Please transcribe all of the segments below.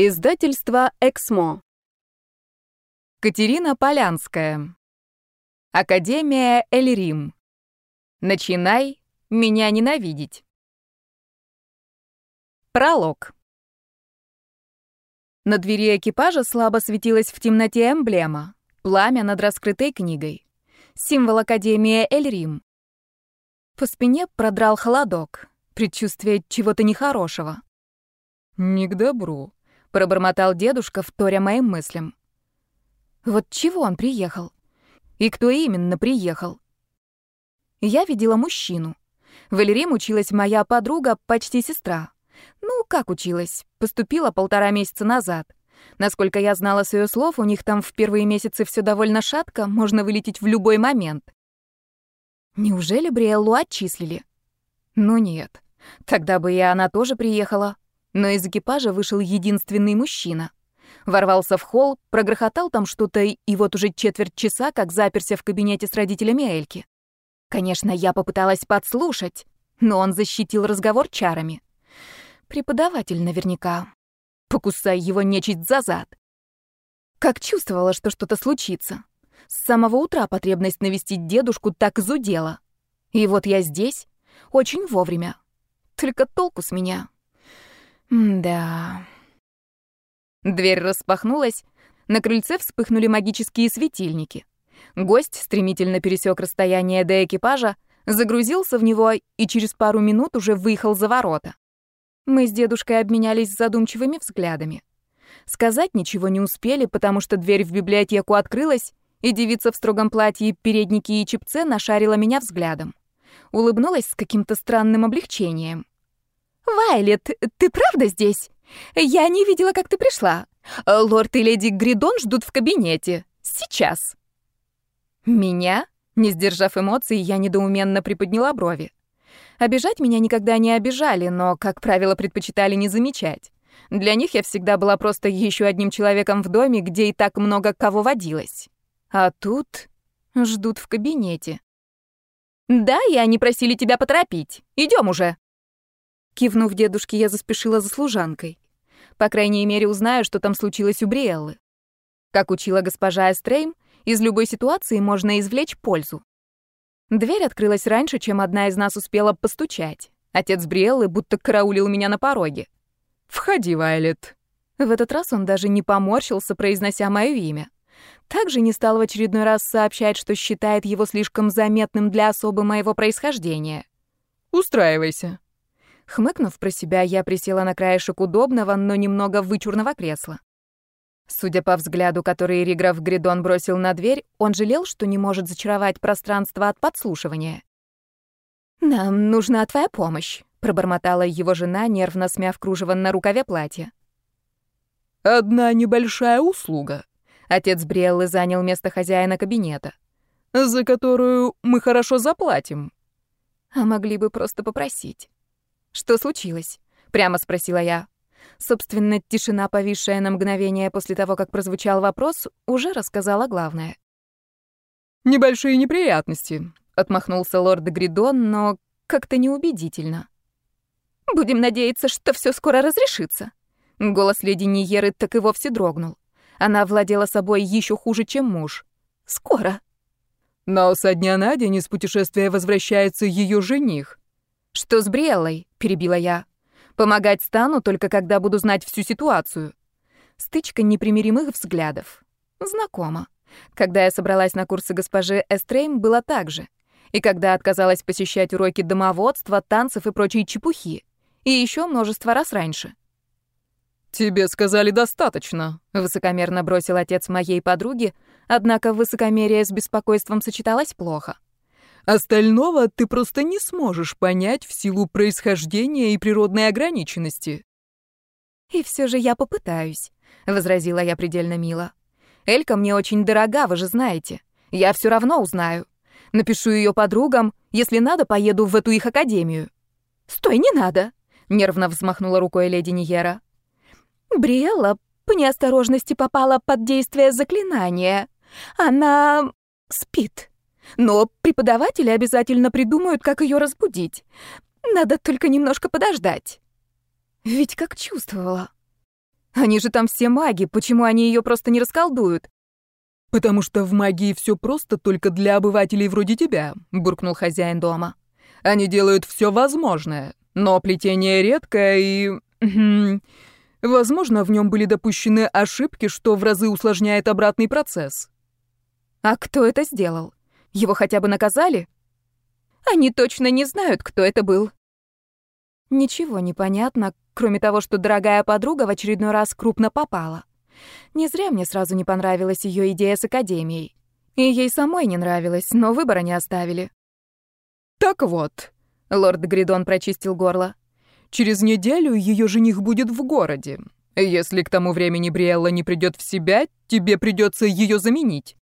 Издательство «Эксмо». Катерина Полянская. Академия Эльрим. Начинай меня ненавидеть. Пролог. На двери экипажа слабо светилась в темноте эмблема. Пламя над раскрытой книгой. Символ Академии Эльрим. По спине продрал холодок. Предчувствие чего-то нехорошего. «Не к добру», — пробормотал дедушка, вторя моим мыслям. Вот чего он приехал? И кто именно приехал? Я видела мужчину. В Эльрим училась моя подруга, почти сестра. Ну, как училась? Поступила полтора месяца назад. Насколько я знала с ее слов, у них там в первые месяцы все довольно шатко, можно вылететь в любой момент. Неужели Бриэллу отчислили? Ну нет. Тогда бы и она тоже приехала но из экипажа вышел единственный мужчина. Ворвался в холл, прогрохотал там что-то и вот уже четверть часа как заперся в кабинете с родителями Эльки. Конечно, я попыталась подслушать, но он защитил разговор чарами. Преподаватель наверняка. Покусай его нечисть за зад. Как чувствовала, что что-то случится. С самого утра потребность навестить дедушку так изудела. И вот я здесь, очень вовремя. Только толку с меня да. Дверь распахнулась, на крыльце вспыхнули магические светильники. Гость стремительно пересек расстояние до экипажа, загрузился в него и через пару минут уже выехал за ворота. Мы с дедушкой обменялись задумчивыми взглядами. Сказать ничего не успели, потому что дверь в библиотеку открылась, и девица в строгом платье, переднике и чепце нашарила меня взглядом. Улыбнулась с каким-то странным облегчением. «Вайлет, ты правда здесь? Я не видела, как ты пришла. Лорд и леди Гридон ждут в кабинете. Сейчас». «Меня?» Не сдержав эмоций, я недоуменно приподняла брови. Обижать меня никогда не обижали, но, как правило, предпочитали не замечать. Для них я всегда была просто еще одним человеком в доме, где и так много кого водилось. А тут ждут в кабинете. «Да, и они просили тебя поторопить. Идем уже!» Кивнув дедушке, я заспешила за служанкой. По крайней мере, узнаю, что там случилось у Бриэллы. Как учила госпожа Эстрейм, из любой ситуации можно извлечь пользу. Дверь открылась раньше, чем одна из нас успела постучать. Отец Бриэллы будто караулил меня на пороге. «Входи, Вайлет». В этот раз он даже не поморщился, произнося мое имя. Также не стал в очередной раз сообщать, что считает его слишком заметным для особы моего происхождения. «Устраивайся», Хмыкнув про себя, я присела на краешек удобного, но немного вычурного кресла. Судя по взгляду, который Риграф Гридон бросил на дверь, он жалел, что не может зачаровать пространство от подслушивания. «Нам нужна твоя помощь», — пробормотала его жена, нервно смяв кружево на рукаве платья. «Одна небольшая услуга». Отец Бриэллы занял место хозяина кабинета. «За которую мы хорошо заплатим». А могли бы просто попросить. «Что случилось?» — прямо спросила я. Собственно, тишина, повисшая на мгновение после того, как прозвучал вопрос, уже рассказала главное. «Небольшие неприятности», — отмахнулся лорд Гридон, но как-то неубедительно. «Будем надеяться, что все скоро разрешится». Голос леди Ниеры так и вовсе дрогнул. Она владела собой еще хуже, чем муж. «Скоро». Но со дня на день из путешествия возвращается ее жених. «Что с Бриэллой?» — перебила я. «Помогать стану, только когда буду знать всю ситуацию». Стычка непримиримых взглядов. Знакомо. Когда я собралась на курсы госпожи Эстрейм, было так же. И когда отказалась посещать уроки домоводства, танцев и прочей чепухи. И еще множество раз раньше. «Тебе сказали достаточно», — высокомерно бросил отец моей подруги, однако высокомерие с беспокойством сочеталось плохо. Остального ты просто не сможешь понять в силу происхождения и природной ограниченности. И все же я попытаюсь, возразила я предельно мило. Элька мне очень дорога, вы же знаете. Я все равно узнаю. Напишу ее подругам, если надо, поеду в эту их академию. Стой, не надо, нервно взмахнула рукой леди Ниера. Бриэлла по неосторожности попала под действие заклинания. Она спит. Но преподаватели обязательно придумают, как ее разбудить. Надо только немножко подождать. Ведь как чувствовала. Они же там все маги, почему они ее просто не расколдуют? «Потому что в магии все просто только для обывателей вроде тебя», — буркнул хозяин дома. «Они делают все возможное, но плетение редкое и... Возможно, в нем были допущены ошибки, что в разы усложняет обратный процесс». «А кто это сделал? Его хотя бы наказали?» «Они точно не знают, кто это был». Ничего не понятно, кроме того, что дорогая подруга в очередной раз крупно попала. Не зря мне сразу не понравилась ее идея с академией. И ей самой не нравилось, но выбора не оставили. «Так вот», — лорд Гридон прочистил горло, «через неделю ее жених будет в городе. Если к тому времени Бриэлла не придет в себя, тебе придется ее заменить».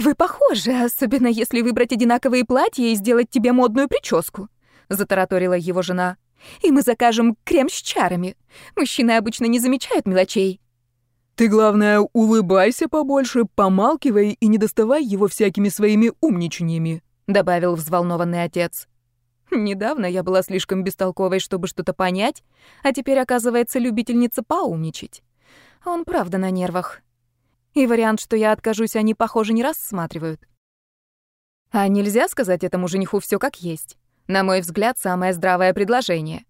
«Вы похожи, особенно если выбрать одинаковые платья и сделать тебе модную прическу», — затараторила его жена. «И мы закажем крем с чарами. Мужчины обычно не замечают мелочей». Ты, главное, улыбайся побольше, помалкивай и не доставай его всякими своими умничаниями», — добавил взволнованный отец. Недавно я была слишком бестолковой, чтобы что-то понять, а теперь, оказывается, любительница поумничать. Он правда на нервах. И вариант, что я откажусь, они, похоже, не рассматривают. А нельзя сказать этому жениху все как есть. На мой взгляд, самое здравое предложение.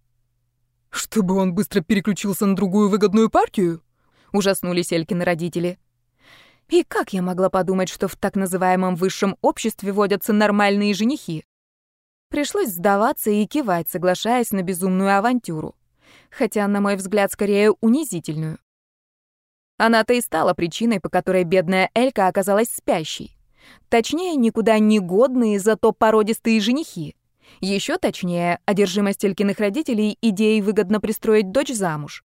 Чтобы он быстро переключился на другую выгодную партию? — ужаснулись Элькины родители. И как я могла подумать, что в так называемом высшем обществе водятся нормальные женихи? Пришлось сдаваться и кивать, соглашаясь на безумную авантюру. Хотя, на мой взгляд, скорее унизительную. Она-то и стала причиной, по которой бедная Элька оказалась спящей. Точнее, никуда не годные, зато породистые женихи. Еще точнее, одержимость Элькиных родителей идеей выгодно пристроить дочь замуж.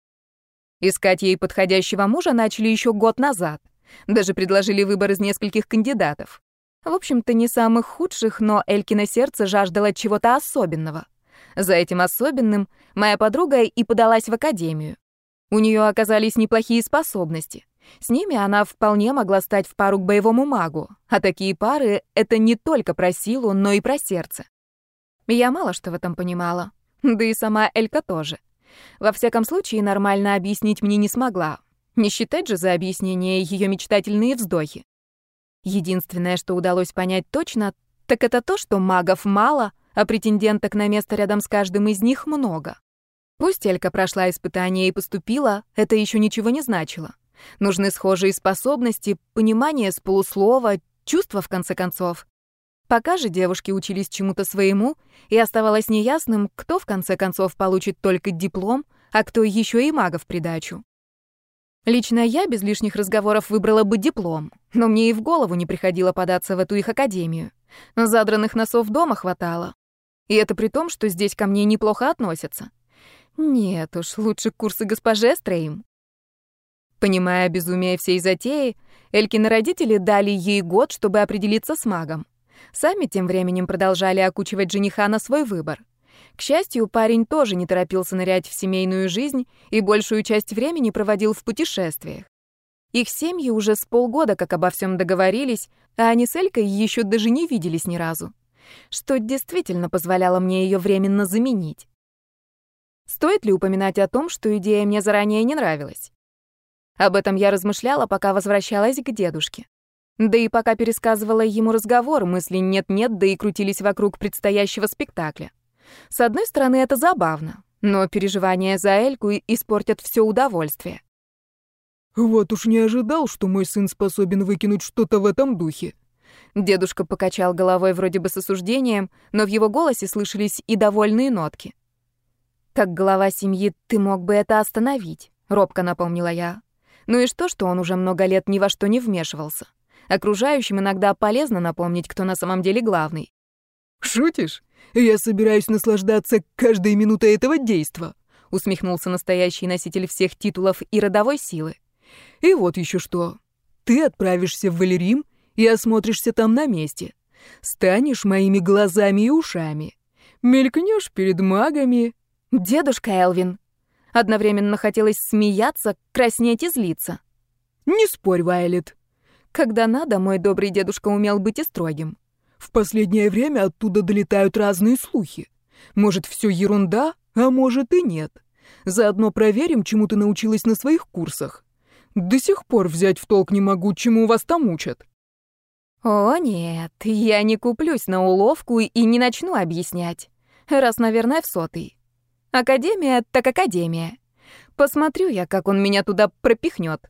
Искать ей подходящего мужа начали еще год назад. Даже предложили выбор из нескольких кандидатов. В общем-то, не самых худших, но Элькино сердце жаждало чего-то особенного. За этим особенным моя подруга и подалась в академию. У нее оказались неплохие способности. С ними она вполне могла стать в пару к боевому магу, а такие пары — это не только про силу, но и про сердце. Я мало что в этом понимала, да и сама Элька тоже. Во всяком случае, нормально объяснить мне не смогла. Не считать же за объяснение ее мечтательные вздохи. Единственное, что удалось понять точно, так это то, что магов мало, а претенденток на место рядом с каждым из них много. Пусть Элька прошла испытание и поступила, это еще ничего не значило. Нужны схожие способности, понимание с полуслова, чувства, в конце концов. Пока же девушки учились чему-то своему, и оставалось неясным, кто в конце концов получит только диплом, а кто еще и мага в придачу. Лично я без лишних разговоров выбрала бы диплом, но мне и в голову не приходило податься в эту их академию. Задранных носов дома хватало. И это при том, что здесь ко мне неплохо относятся. Нет уж, лучше курсы госпоже Стрейм. Понимая безумие всей затеи, Элькины родители дали ей год, чтобы определиться с магом. Сами тем временем продолжали окучивать жениха на свой выбор. К счастью, парень тоже не торопился нырять в семейную жизнь и большую часть времени проводил в путешествиях. Их семьи уже с полгода как обо всем договорились, а они с Элькой еще даже не виделись ни разу. Что действительно позволяло мне ее временно заменить. Стоит ли упоминать о том, что идея мне заранее не нравилась? Об этом я размышляла, пока возвращалась к дедушке. Да и пока пересказывала ему разговор, мысли нет-нет, да и крутились вокруг предстоящего спектакля. С одной стороны, это забавно, но переживания за Эльку испортят все удовольствие. «Вот уж не ожидал, что мой сын способен выкинуть что-то в этом духе». Дедушка покачал головой вроде бы с осуждением, но в его голосе слышались и довольные нотки. «Как глава семьи ты мог бы это остановить», — робко напомнила я. «Ну и что, что он уже много лет ни во что не вмешивался?» Окружающим иногда полезно напомнить, кто на самом деле главный. «Шутишь? Я собираюсь наслаждаться каждой минутой этого действа», усмехнулся настоящий носитель всех титулов и родовой силы. «И вот еще что. Ты отправишься в Валерим и осмотришься там на месте. Станешь моими глазами и ушами. Мелькнешь перед магами». «Дедушка Элвин». Одновременно хотелось смеяться, краснеть и злиться. «Не спорь, Вайлет». Когда надо, мой добрый дедушка умел быть и строгим. «В последнее время оттуда долетают разные слухи. Может, все ерунда, а может и нет. Заодно проверим, чему ты научилась на своих курсах. До сих пор взять в толк не могу, чему вас там учат». «О нет, я не куплюсь на уловку и не начну объяснять. Раз, наверное, в сотый. Академия так академия. Посмотрю я, как он меня туда пропихнет.